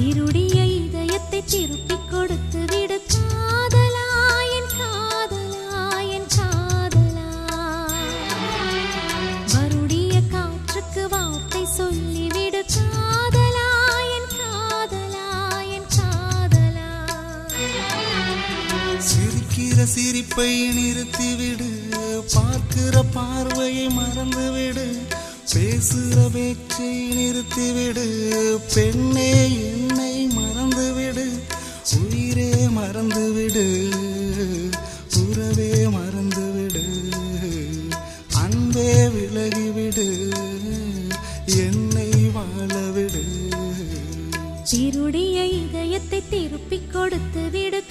திருடிய இதயத்தை திருப்பிக் கொடுத்து விடு. காதலா என் காதலா என் காற்றுக்கு வார்த்தை சொல்லிவிடு. காதலா என் காதலா சிரிக்கிற சிரிப்பை நிறுத்திவிடு. பார்க்கிற பார்வையை மறந்துவிடு. பேசுகிற பேச்சை நிறுத்திவிடு. பெண்ணே என்னை மறந்துவிடு. உறவே மறந்துவிடு. அன்பே விலகிவிடு. என்னை வாழவிடு. திருடிய இதயத்தை திருப்பிக் கொடுத்து விடு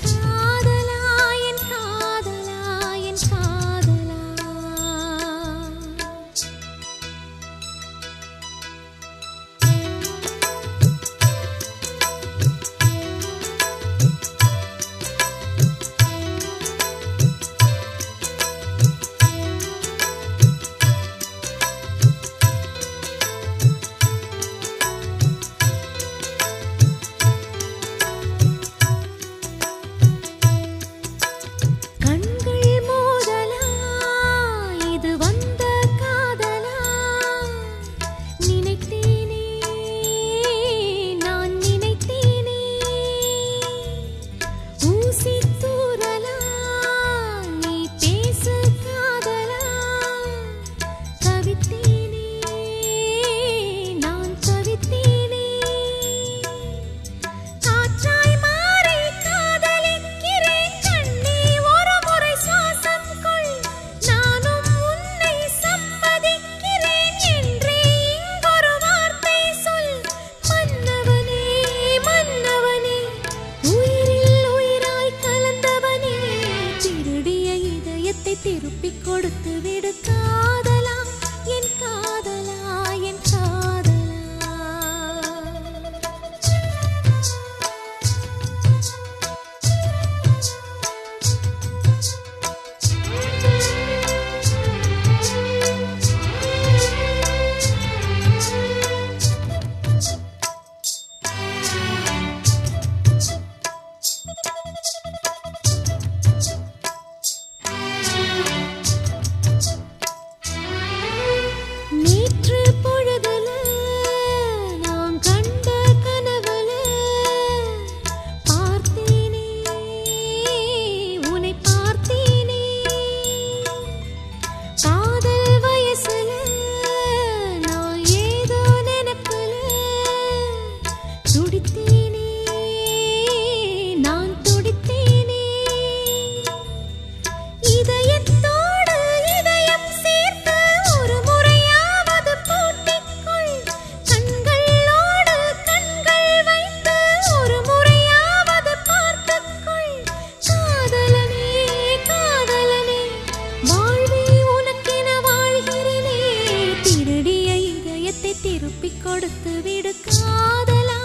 கொடுத்து விடு காதலா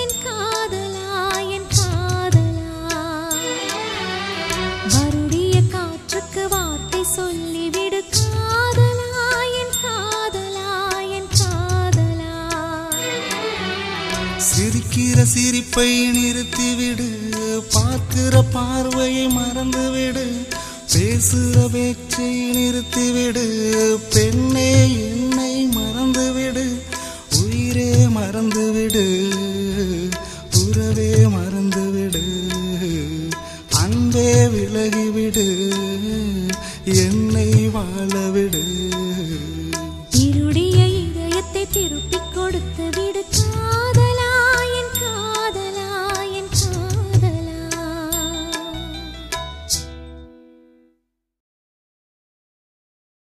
என் காதலா என் காதலா. வருடிய காற்றுக்கு வார்த்தை சொல்லிவிடு காதலா என் காதலா என் காதலா. சிரிக்கிற சிரிப்பை நிறுத்திவிடு பார்க்கிற பார்வையை மறந்துவிடு. பேசுகிற பேச்சை நிறுத்திவிடு பெண்ணே என்னை மறந்துவிடு. மறந்துவிடு. உறவே மறந்துவிடு. அன்பே விலகிவிடு. என்னை வாழவிடு.